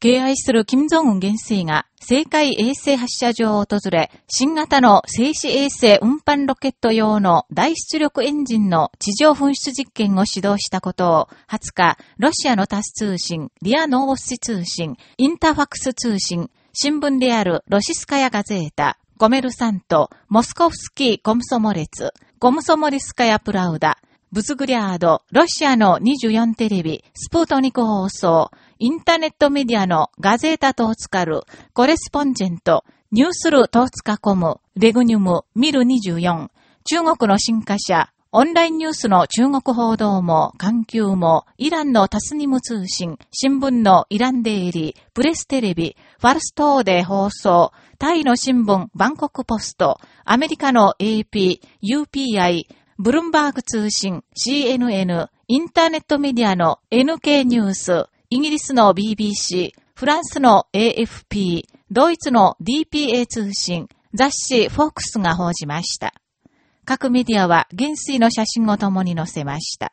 敬愛する金正恩元帥が世界衛星発射場を訪れ、新型の静止衛星運搬ロケット用の大出力エンジンの地上噴出実験を指導したことを、20日、ロシアのタス通信、リアノーボスチ通信、インターファクス通信、新聞であるロシスカヤガゼータ、ゴメルサント、モスコフスキーコムソモレツ、コムソモリスカヤプラウダ、ブズグリャード、ロシアの24テレビ、スプートニク放送、インターネットメディアのガゼータトーツカル、コレスポンジェント、ニュースルトーツカコム、レグニュム、ミル24、中国の新華社、オンラインニュースの中国報道も、環球も、イランのタスニム通信、新聞のイランデイリー、プレステレビ、ファルストーで放送、タイの新聞、バンコクポスト、アメリカの AP、UPI、ブルンバーグ通信、CNN、インターネットメディアの NK ニュース、イギリスの BBC、フランスの AFP、ドイツの DPA 通信、雑誌フォックスが報じました。各メディアは元帥の写真を共に載せました。